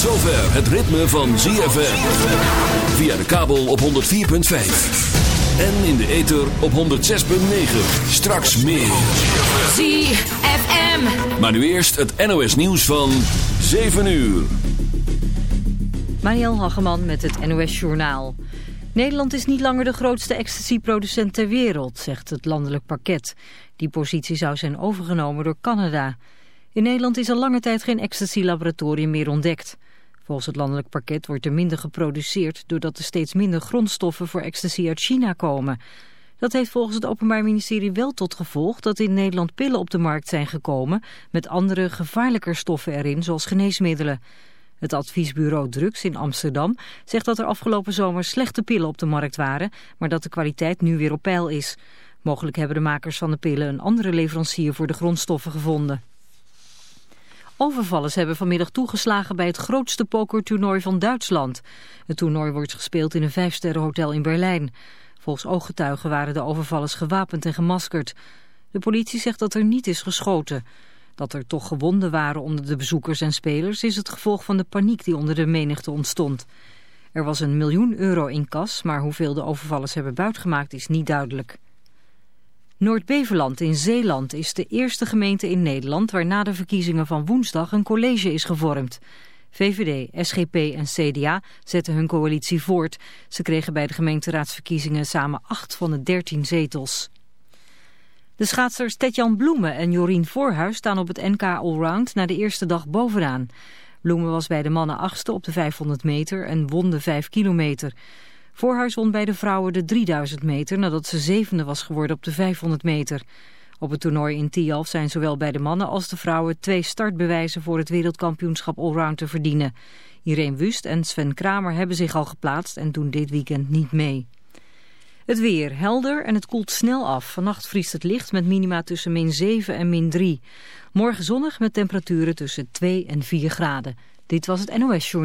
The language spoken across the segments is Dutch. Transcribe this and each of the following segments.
Tot zover het ritme van ZFM. Via de kabel op 104.5. En in de ether op 106.9. Straks meer. ZFM. Maar nu eerst het NOS nieuws van 7 uur. Mariel Hageman met het NOS Journaal. Nederland is niet langer de grootste ecstasy-producent ter wereld, zegt het landelijk pakket. Die positie zou zijn overgenomen door Canada. In Nederland is al lange tijd geen ecstasy-laboratorium meer ontdekt. Volgens het landelijk pakket wordt er minder geproduceerd... doordat er steeds minder grondstoffen voor ecstasy uit China komen. Dat heeft volgens het Openbaar Ministerie wel tot gevolg... dat in Nederland pillen op de markt zijn gekomen... met andere gevaarlijker stoffen erin, zoals geneesmiddelen. Het adviesbureau Drugs in Amsterdam zegt dat er afgelopen zomer slechte pillen op de markt waren... maar dat de kwaliteit nu weer op peil is. Mogelijk hebben de makers van de pillen een andere leverancier voor de grondstoffen gevonden. Overvallers hebben vanmiddag toegeslagen bij het grootste pokertoernooi van Duitsland. Het toernooi wordt gespeeld in een vijfsterrenhotel in Berlijn. Volgens ooggetuigen waren de overvallers gewapend en gemaskerd. De politie zegt dat er niet is geschoten. Dat er toch gewonden waren onder de bezoekers en spelers... is het gevolg van de paniek die onder de menigte ontstond. Er was een miljoen euro in kas, maar hoeveel de overvallers hebben buitgemaakt is niet duidelijk. Noord-Beveland in Zeeland is de eerste gemeente in Nederland waar na de verkiezingen van woensdag een college is gevormd. VVD, SGP en CDA zetten hun coalitie voort. Ze kregen bij de gemeenteraadsverkiezingen samen acht van de dertien zetels. De schaatsers Tetjan Bloemen en Jorien Voorhuis staan op het NK Allround na de eerste dag bovenaan. Bloemen was bij de mannen achtste op de 500 meter en won de 5 kilometer. Voorhuis won bij de vrouwen de 3000 meter nadat ze zevende was geworden op de 500 meter. Op het toernooi in Tialf zijn zowel bij de mannen als de vrouwen twee startbewijzen voor het wereldkampioenschap allround te verdienen. Irene Wust en Sven Kramer hebben zich al geplaatst en doen dit weekend niet mee. Het weer helder en het koelt snel af. Vannacht vriest het licht met minima tussen min 7 en min 3. Morgen zonnig met temperaturen tussen 2 en 4 graden. Dit was het NOS Show.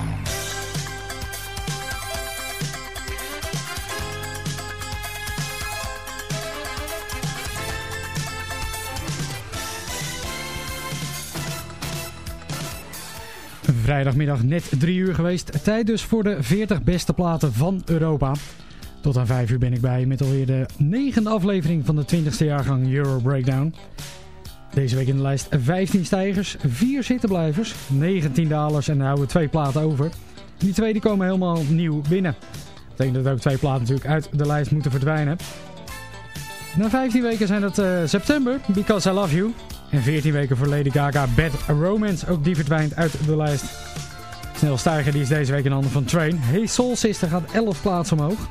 Vrijdagmiddag net 3 uur geweest. Tijd dus voor de 40 beste platen van Europa. Tot aan 5 uur ben ik bij met alweer de negende aflevering van de 20ste jaargang Euro Breakdown. Deze week in de lijst 15 stijgers, 4 zittenblijvers, 19 dalers en dan houden we twee platen over. Die twee die komen helemaal nieuw binnen. Dat betekent dat ook twee platen natuurlijk uit de lijst moeten verdwijnen. Na 15 weken zijn dat eh, september, Because I Love You. En 14 weken voor Lady Gaga, Bad Romance. Ook die verdwijnt uit de lijst. Snel stijger die is deze week in handen van Train. Hey Soul Sister gaat 11 plaatsen omhoog.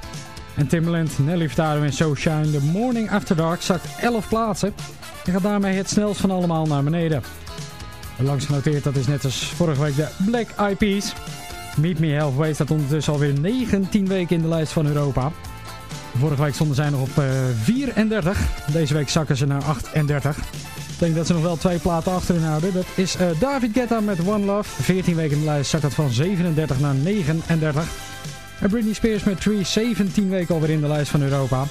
En Timbaland, Nelly Furtado en So Shine The Morning After Dark zakt 11 plaatsen. En gaat daarmee het snelst van allemaal naar beneden. Langs genoteerd, dat is net als vorige week de Black Eyed Peas. Meet Me Halfway staat ondertussen alweer 19 weken in de lijst van Europa. Vorige week stonden zij nog op eh, 34. Deze week zakken ze naar 38. Denk dat ze nog wel twee platen achterin houden. Dat is eh, David Guetta met One Love. 14 weken in de lijst zakt dat van 37 naar 39. En Britney Spears met 3, 17 weken alweer in de lijst van Europa.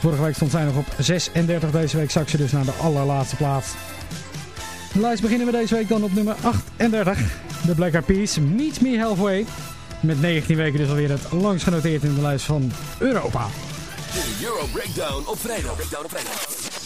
Vorige week stond zij nog op 36. Deze week zakt ze dus naar de allerlaatste plaats. De lijst beginnen we deze week dan op nummer 38. De Black Eyed Peas, Meet Me Halfway. Met 19 weken dus alweer het langst genoteerd in de lijst van Europa. De Euro Breakdown op vrijdag. Breakdown op vrijdag.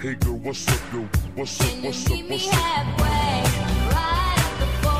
Hey girl, what's up, yo? What's up, what's up, meet me what's up? halfway? Right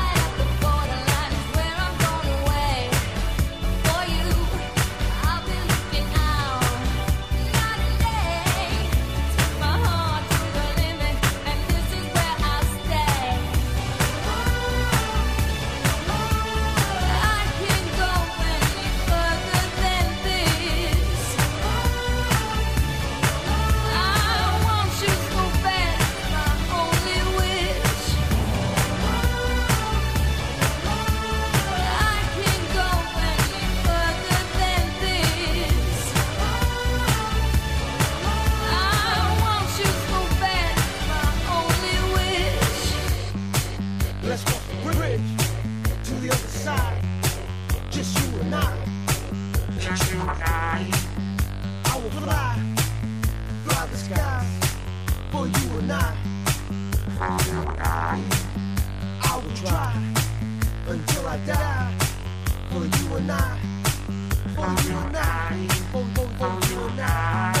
until I die for you and I. For you and I. For, for, for you and I.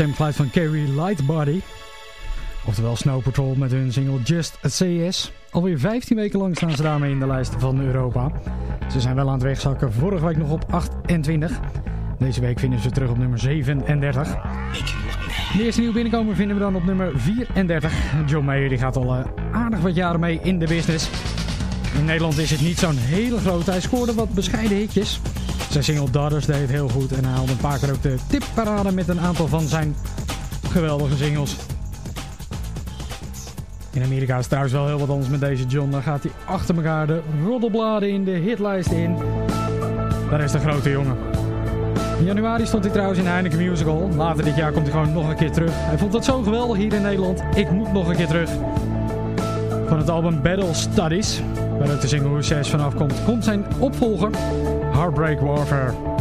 Stemgeluid van Carrie Lightbody. Oftewel Snow Patrol met hun single Just a CS. Alweer 15 weken lang staan ze daarmee in de lijst van Europa. Ze zijn wel aan het wegzakken. Vorige week nog op 28. Deze week vinden ze terug op nummer 37. De eerste nieuwe binnenkomer vinden we dan op nummer 34. John Mayer die gaat al eh, aardig wat jaren mee in de business. In Nederland is het niet zo'n hele grote. Hij scoorde wat bescheiden hitjes. Zijn single Daughters deed het heel goed en hij haalde een paar keer ook de tipparade met een aantal van zijn geweldige singles. In Amerika is het trouwens wel heel wat anders met deze John. Daar gaat hij achter elkaar de roddelbladen in, de hitlijst in. Daar is de grote jongen. In januari stond hij trouwens in Heineken Musical. Later dit jaar komt hij gewoon nog een keer terug. Hij vond dat zo geweldig hier in Nederland. Ik moet nog een keer terug. Van het album Battle Studies, waar ook de single 6 vanaf komt, komt zijn opvolger. Heartbreak Warfare.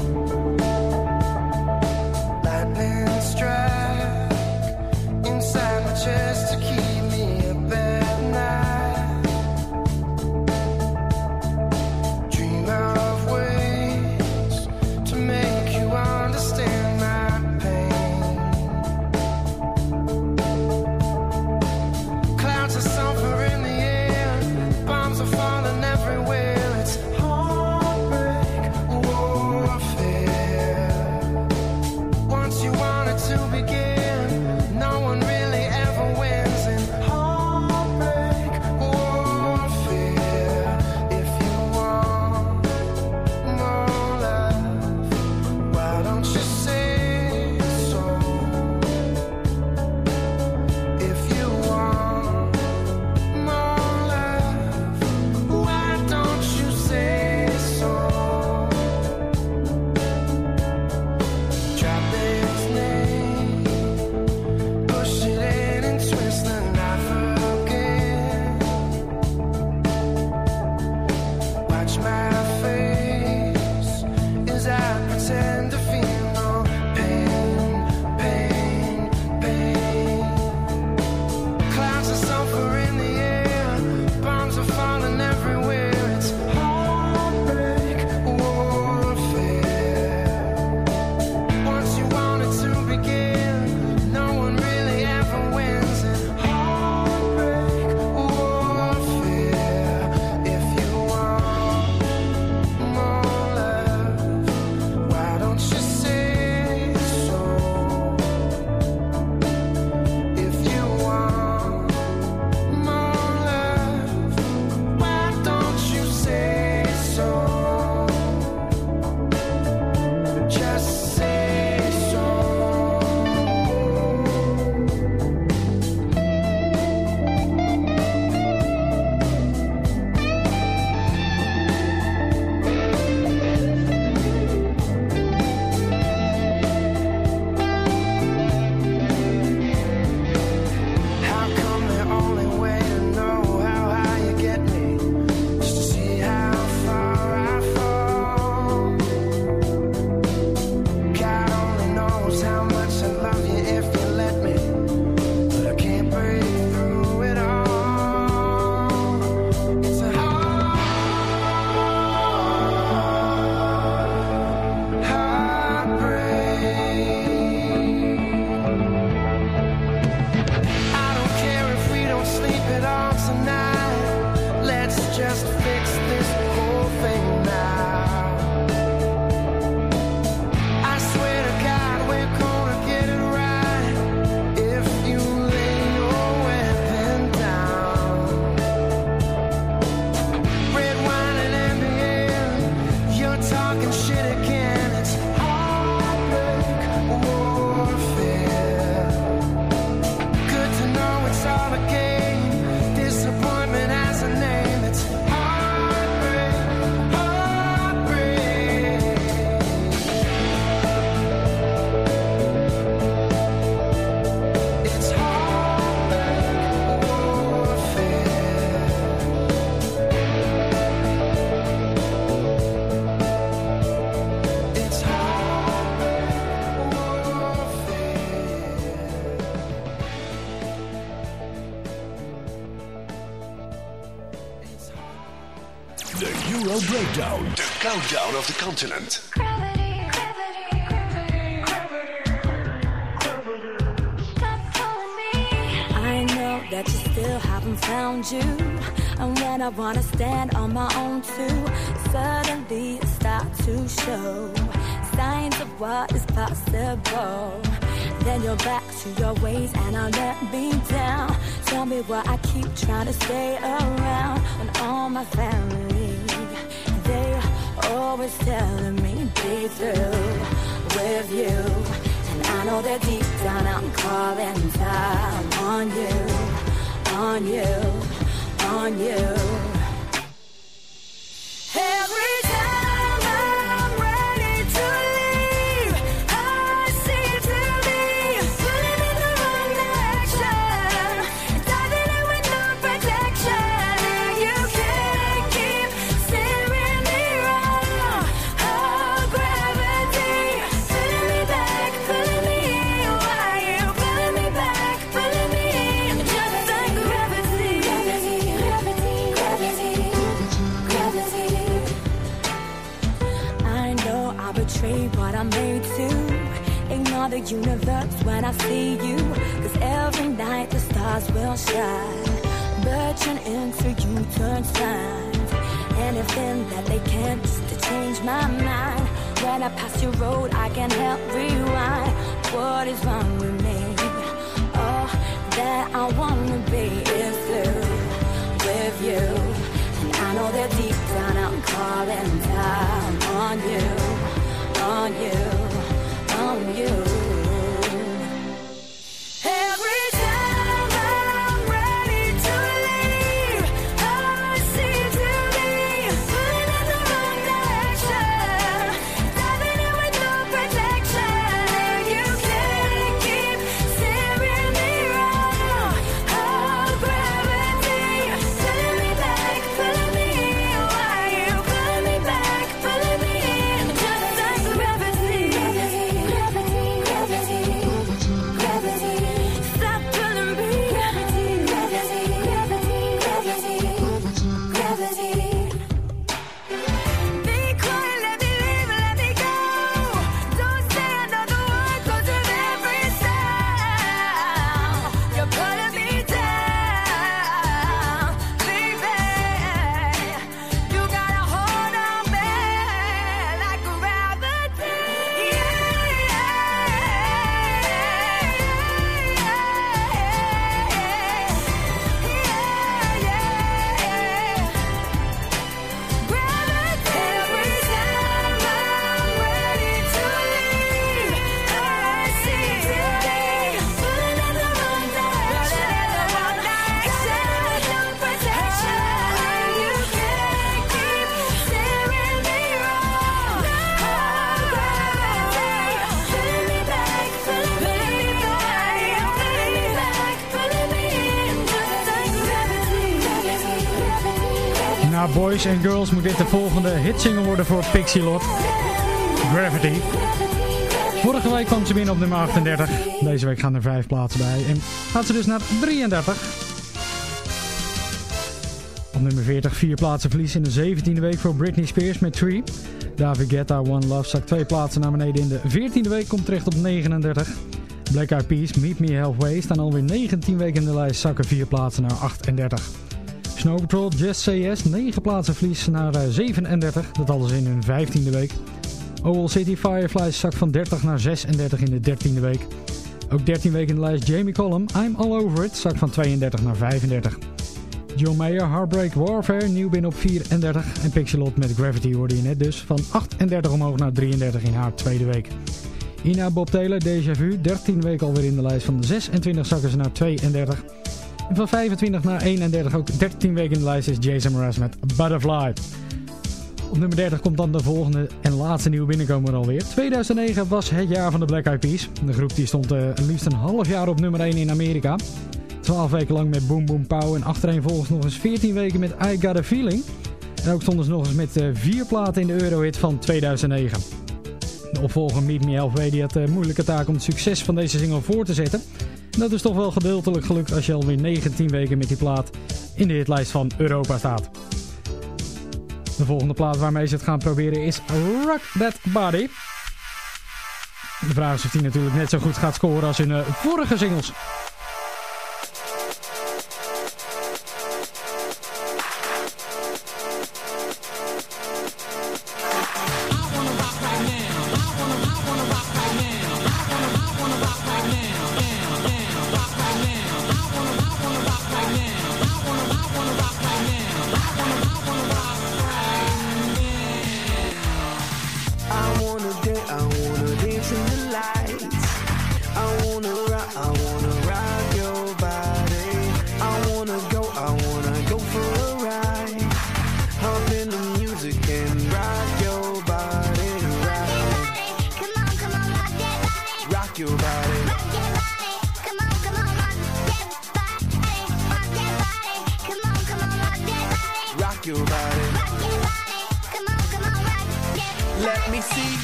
The Euro Breakdown. The countdown of the continent. I know that you still haven't found you. And when I wanna stand on my own too, suddenly start to show signs of what is possible. Then you're back to your ways and I let me down. Tell me why I keep trying to stay around when all my family always telling me be through with you. And I know that deep down I'm calling time on you, on you, on you. Another universe when I see you. Cause every night the stars will shine. Birching into you turn signs. Anything that they can just to change my mind. When I pass your road, I can help rewind. What is wrong with me? All that I wanna be is through with you. And I know that deep down I'm calling time on you, on you, on you. And Girls moet dit de volgende hitsingle worden voor Pixie Lott. Gravity. Vorige week kwam ze binnen op nummer 38. Deze week gaan er vijf plaatsen bij. En gaat ze dus naar 33. Op nummer 40 vier plaatsen verlies in de 17e week voor Britney Spears met Tree. David Guetta One Love zakt twee plaatsen naar beneden in de 14e week. Komt terecht op 39. Black Eyed Peas Meet Me Halfway staan alweer 19 weken in de lijst. Zakken vier plaatsen naar 38. Snow Patrol Just Say Yes 9 plaatsen verlies naar eh, 37. Dat alles in hun 15e week. Owl City Fireflies zakt van 30 naar 36 in de 13e week. Ook 13 weken in de lijst Jamie Cullum I'm All Over It zakt van 32 naar 35. John Mayer Heartbreak Warfare nieuw binnen op 34. En Pixelot met Gravity hoorde je net dus van 38 omhoog naar 33 in haar tweede week. Ina Bob Taylor Déjà Vu 13 weken alweer in de lijst van 26 zakken ze naar 32. En van 25 naar 31, ook 13 weken in de lijst, is Jason Mraz met Butterfly. Op nummer 30 komt dan de volgende en laatste nieuwe binnenkomer alweer. 2009 was het jaar van de Black Eyed Peas. De groep die stond uh, liefst een half jaar op nummer 1 in Amerika. 12 weken lang met Boom Boom Pow en achtereenvolgens nog eens 14 weken met I Got A Feeling. En ook stonden ze nog eens met uh, vier platen in de Eurohit van 2009. De opvolger Meet Me Halfway die had de moeilijke taak om het succes van deze single voor te zetten. Dat is toch wel gedeeltelijk gelukt als je alweer 19 weken met die plaat in de hitlijst van Europa staat. De volgende plaat waarmee ze het gaan proberen is Rock That Body. De vraag is of die natuurlijk net zo goed gaat scoren als hun uh, vorige singles.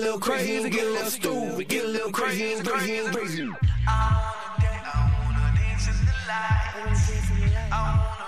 little crazy, get a little stupid, get a little crazy and crazy and crazy. Hop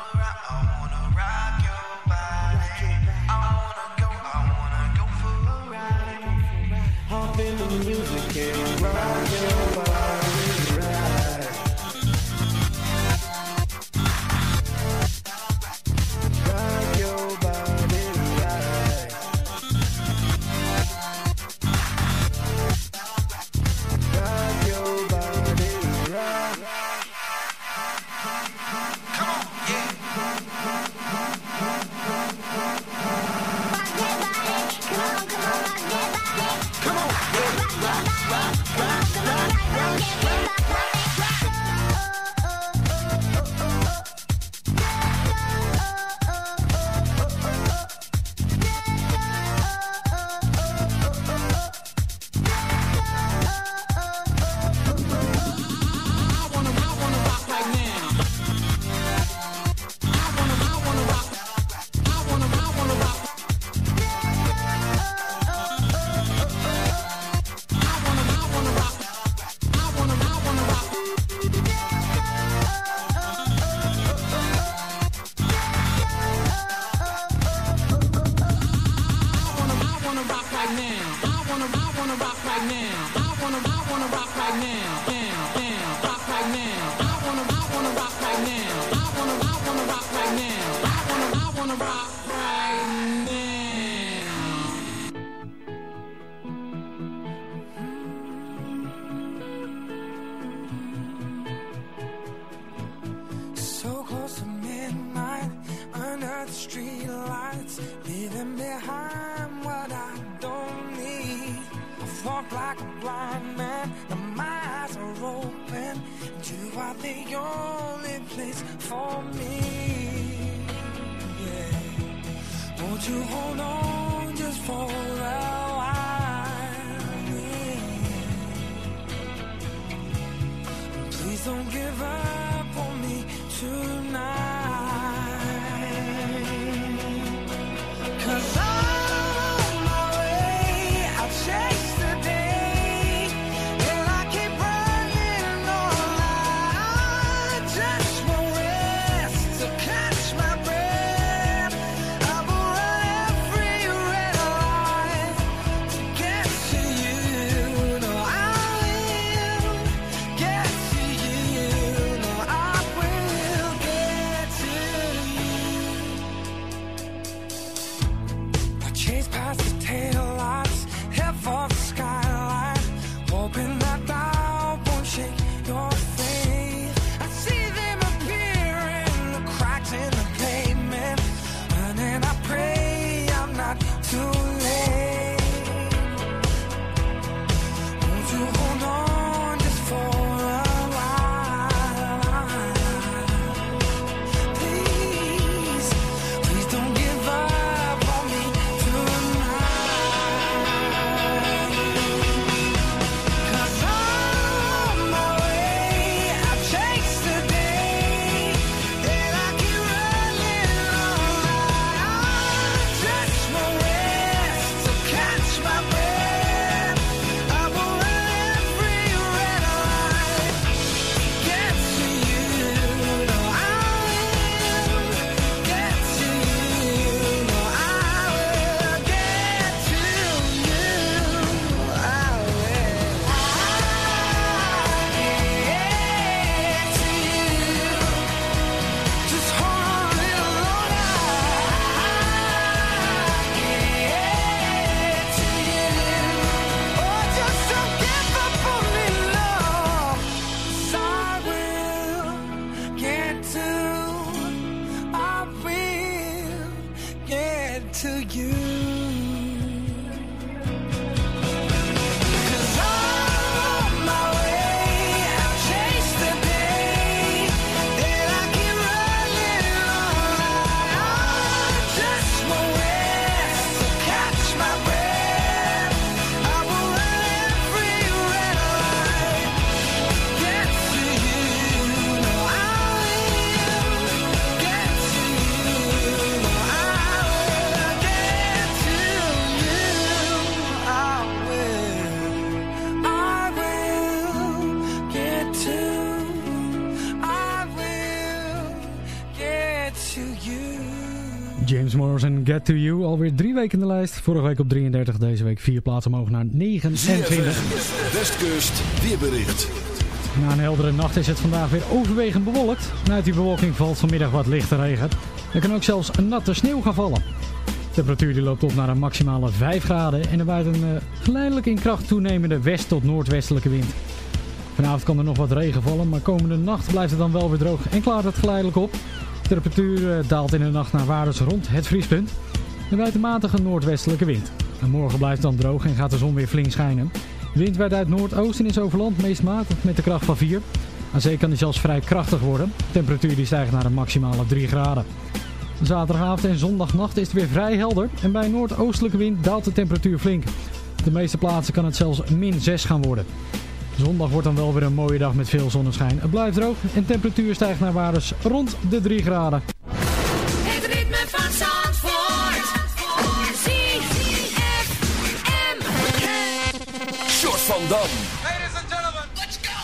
Get To You. Alweer drie weken in de lijst. Vorige week op 33, deze week vier plaatsen omhoog naar 29. ZFM, Westkust, weerbericht. Na een heldere nacht is het vandaag weer overwegend bewolkt. En uit die bewolking valt vanmiddag wat lichte regen. Er kan ook zelfs een natte sneeuw gaan vallen. De temperatuur die loopt op naar een maximale 5 graden en er waait een eh, geleidelijk in kracht toenemende west- tot noordwestelijke wind. Vanavond kan er nog wat regen vallen, maar komende nacht blijft het dan wel weer droog en klaart het geleidelijk op. De temperatuur eh, daalt in de nacht naar waardes rond het vriespunt. Waait een matige noordwestelijke wind. En morgen blijft het dan droog en gaat de zon weer flink schijnen. Wind waait uit noordoosten is over land meest matig met de kracht van 4. Aan zee kan die zelfs vrij krachtig worden. De temperatuur die stijgt naar een maximale 3 graden. Zaterdagavond en zondagnacht is het weer vrij helder en bij noordoostelijke wind daalt de temperatuur flink. Op de meeste plaatsen kan het zelfs min 6 gaan worden. Zondag wordt dan wel weer een mooie dag met veel zonneschijn. Het blijft droog en de temperatuur stijgt naar waardes rond de 3 graden. Het ritme van Zandvoort. ZFM. Short van Dam. Ladies and gentlemen, let's go.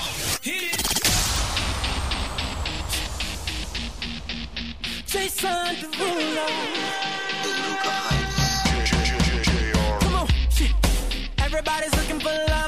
Hit it. Jason Derulo. Come on, shit. Everybody's looking for love.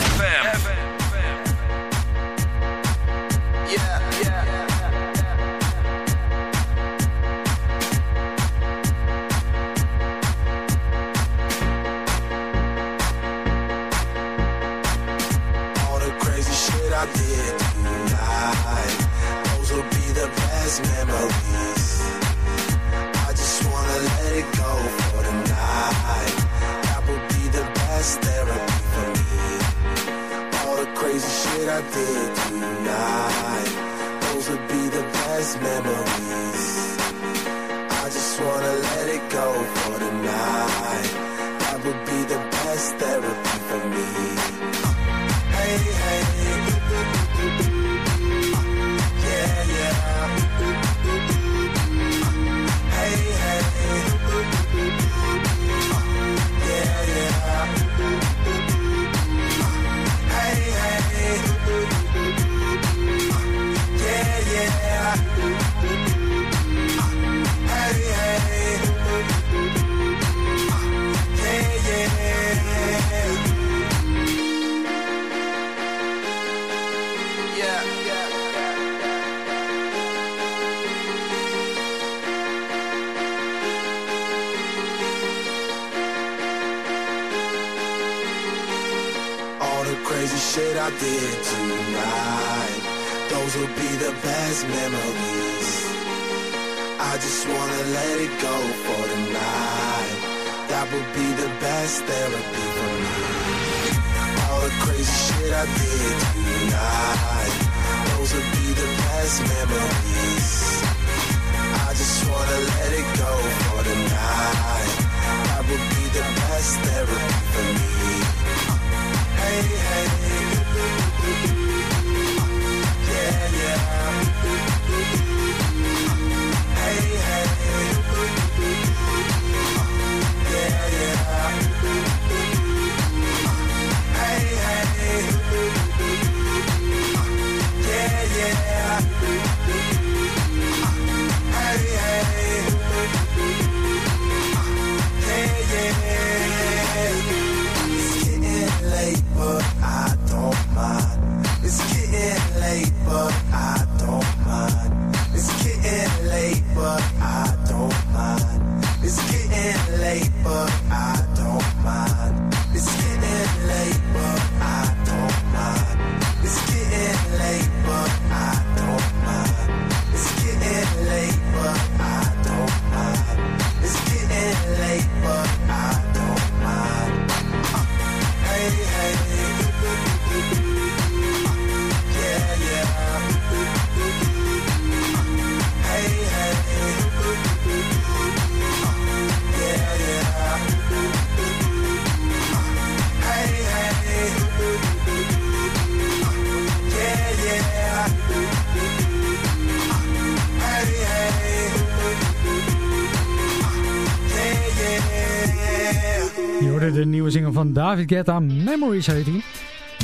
Van David Guetta, Memories heet hij.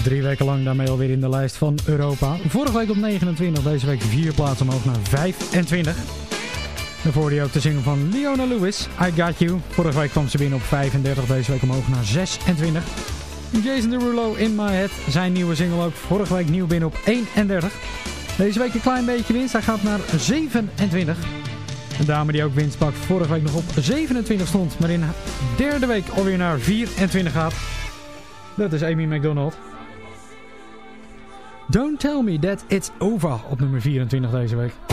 Drie weken lang daarmee alweer in de lijst van Europa. Vorige week op 29, deze week vier plaatsen omhoog naar 25. Daarvoor hoorde ook de single van Leona Lewis, I Got You. Vorige week kwam ze binnen op 35, deze week omhoog naar 26. Jason Derulo, In My Head, zijn nieuwe single ook vorige week nieuw binnen op 31. Deze week een klein beetje winst, hij gaat naar 27. Een dame die ook winst pakt, vorige week nog op 27 stond, maar in de derde week alweer naar 24 gaat. Dat is Amy McDonald. Don't tell me that it's over op nummer 24 deze week.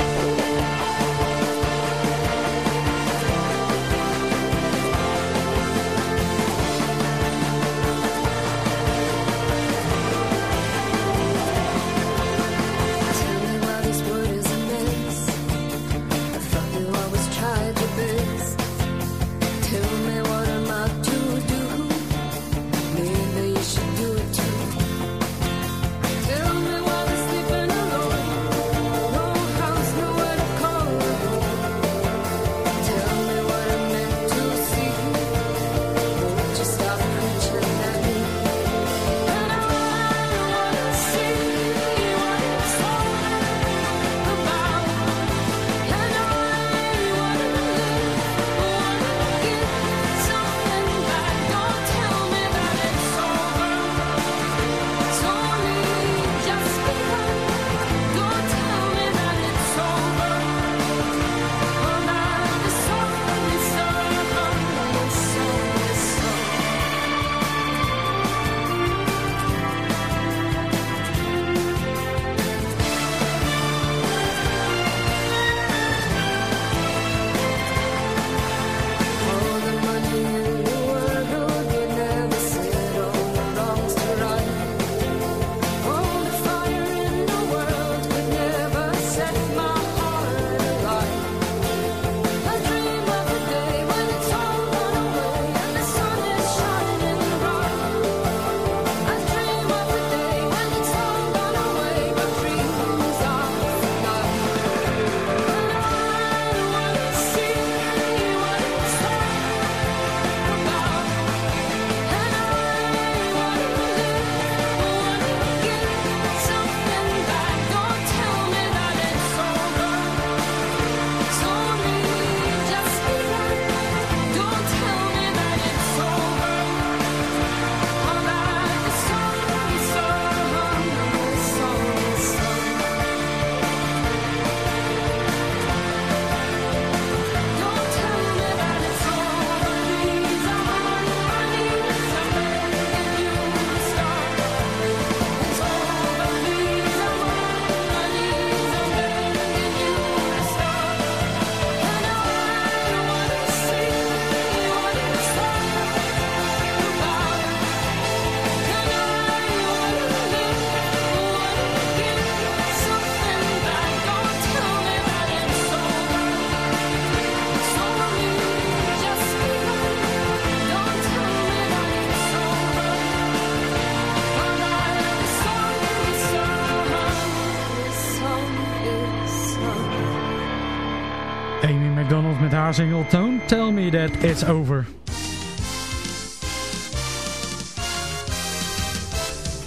Single Don't Tell Me That It's Over.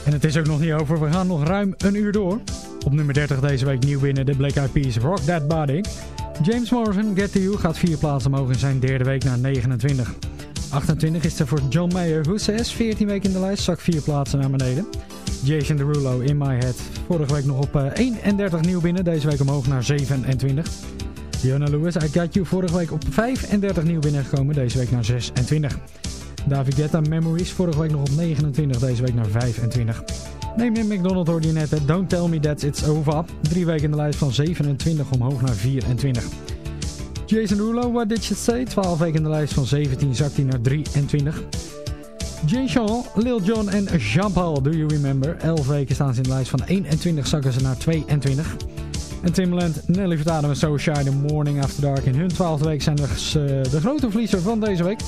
En het is ook nog niet over, we gaan nog ruim een uur door. Op nummer 30 deze week nieuw binnen de Black Eyed Peas Rock That Body. James Morrison, Get To You, gaat vier plaatsen omhoog in zijn derde week naar 29. 28 is er voor John Mayer, Who Says, 14 weken in de lijst, zak vier plaatsen naar beneden. Jason Derulo, In My Head, vorige week nog op 31 nieuw binnen, deze week omhoog naar 27. Fiona Lewis, I Got You, vorige week op 35 nieuw binnengekomen, deze week naar 26. David Guetta, Memories, vorige week nog op 29, deze week naar 25. Neem McDonald hoorde je net, hè. Don't Tell Me That It's Over. Drie weken in de lijst van 27 omhoog naar 24. Jason Derulo, What Did You Say? 12 weken in de lijst van 17 zakt hij naar 23. Jane Sean, Lil Jon en Jean-Paul, Do You Remember? 11 weken staan ze in de lijst van 21 zakken ze naar 22. En Timbaland, Nelly Furtado en So Shy, The Morning After Dark. In hun 12e week zijn dus, uh, de grote verliezer van deze week.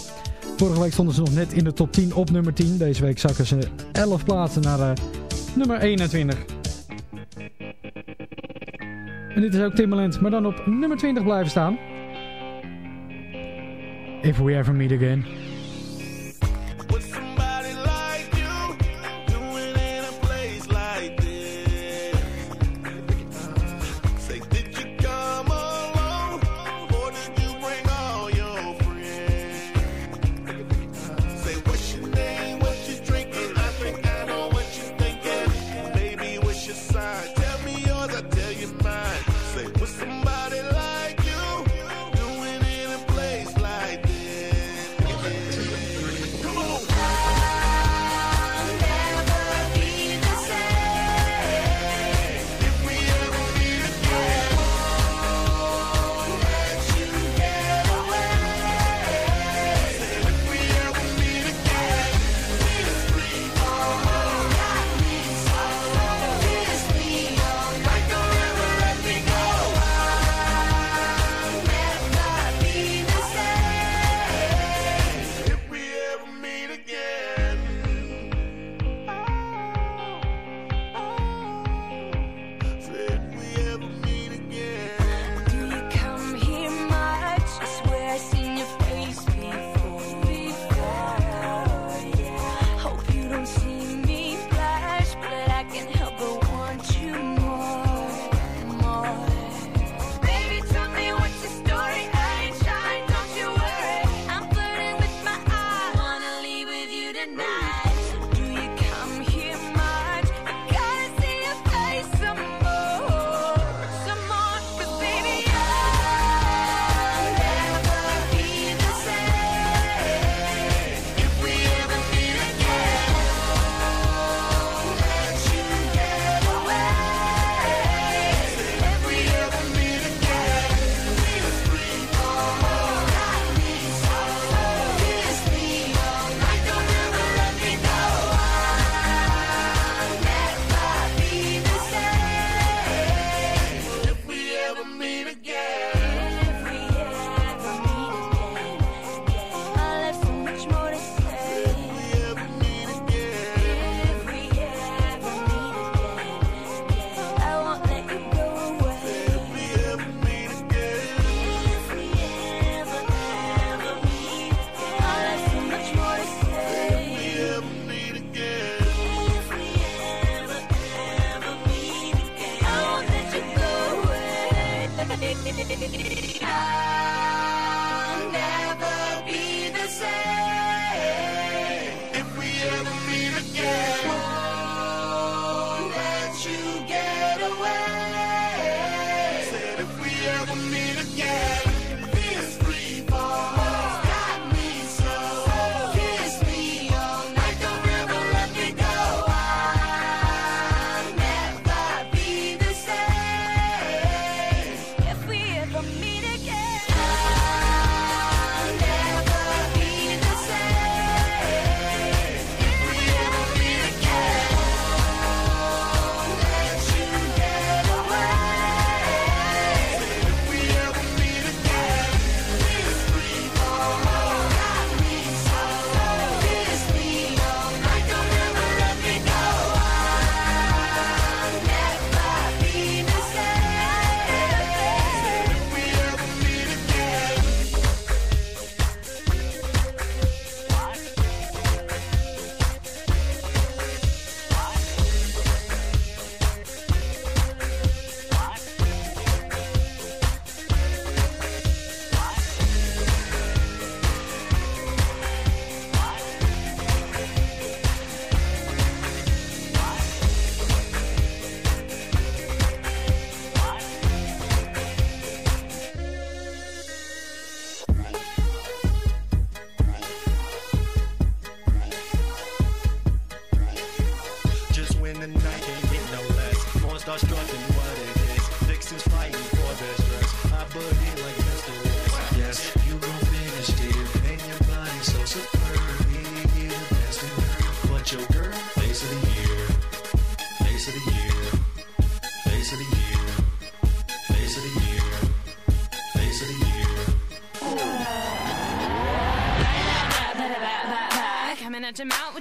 Vorige week stonden ze nog net in de top 10 op nummer 10. Deze week zakken ze 11 plaatsen naar uh, nummer 21. En dit is ook Timbaland, maar dan op nummer 20 blijven staan. If we ever meet again.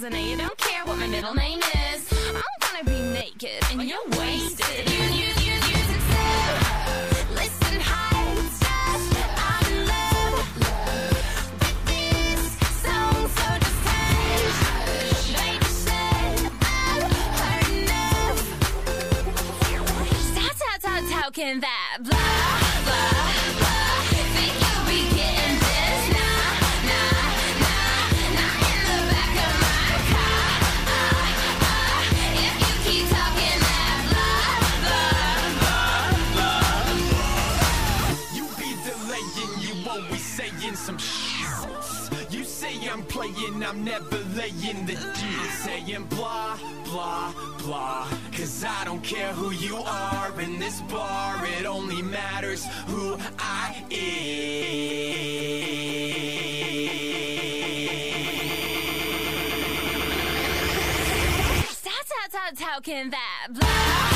cause I know you don't care what my middle name is. I'm gonna be naked and you're wasted. Laying the deal. Saying blah, blah, blah. Cause I don't care who you are in this bar, it only matters who I am. How, how, how, that blah,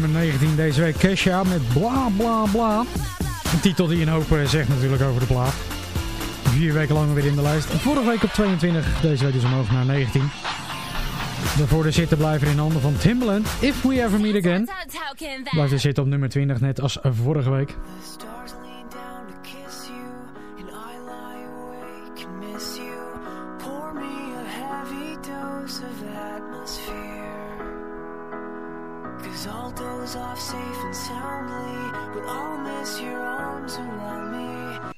nummer 19 deze week Kesha met Bla Bla Bla. Een titel die een hoop eh, zegt natuurlijk over de plaat. Vier weken lang weer in de lijst. Vorige week op 22, deze week dus omhoog naar 19. Daarvoor de zitten blijven in handen van Timbaland. If We Ever Meet Again. Blijft er zitten op nummer 20, net als vorige week. Miss you. Pour me a heavy dose of atmosphere. Cause I'll doze off safe and soundly, but I'll miss your arms around me.